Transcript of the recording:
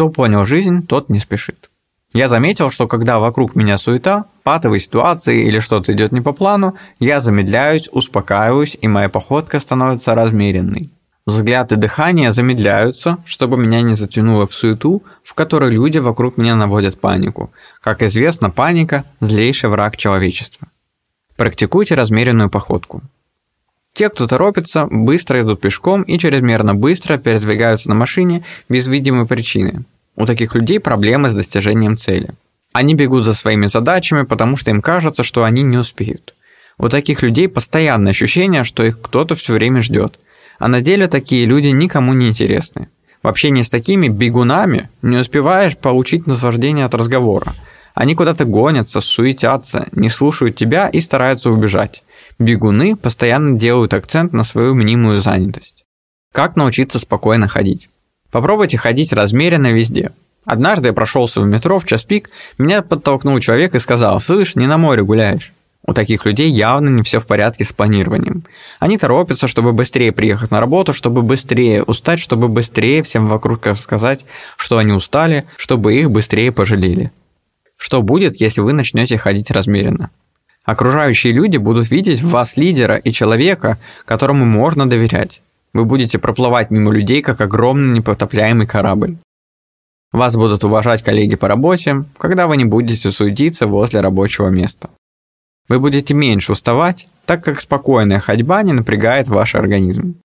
Кто понял жизнь, тот не спешит. Я заметил, что когда вокруг меня суета, патовые ситуации или что-то идет не по плану, я замедляюсь, успокаиваюсь, и моя походка становится размеренной. Взгляд и дыхание замедляются, чтобы меня не затянуло в суету, в которой люди вокруг меня наводят панику. Как известно, паника – злейший враг человечества. Практикуйте размеренную походку. Те, кто торопится, быстро идут пешком и чрезмерно быстро передвигаются на машине без видимой причины. У таких людей проблемы с достижением цели. Они бегут за своими задачами, потому что им кажется, что они не успеют. У таких людей постоянное ощущение, что их кто-то все время ждет – а на деле такие люди никому не интересны. В общении с такими бегунами не успеваешь получить наслаждение от разговора. Они куда-то гонятся, суетятся, не слушают тебя и стараются убежать. Бегуны постоянно делают акцент на свою мнимую занятость. Как научиться спокойно ходить? Попробуйте ходить размеренно везде. Однажды я прошелся в метро в час пик, меня подтолкнул человек и сказал, «Слышь, не на море гуляешь». У таких людей явно не все в порядке с планированием. Они торопятся, чтобы быстрее приехать на работу, чтобы быстрее устать, чтобы быстрее всем вокруг сказать, что они устали, чтобы их быстрее пожалели. Что будет, если вы начнете ходить размеренно? Окружающие люди будут видеть в вас лидера и человека, которому можно доверять. Вы будете проплывать мимо людей, как огромный непотопляемый корабль. Вас будут уважать коллеги по работе, когда вы не будете суетиться возле рабочего места. Вы будете меньше уставать, так как спокойная ходьба не напрягает ваш организм.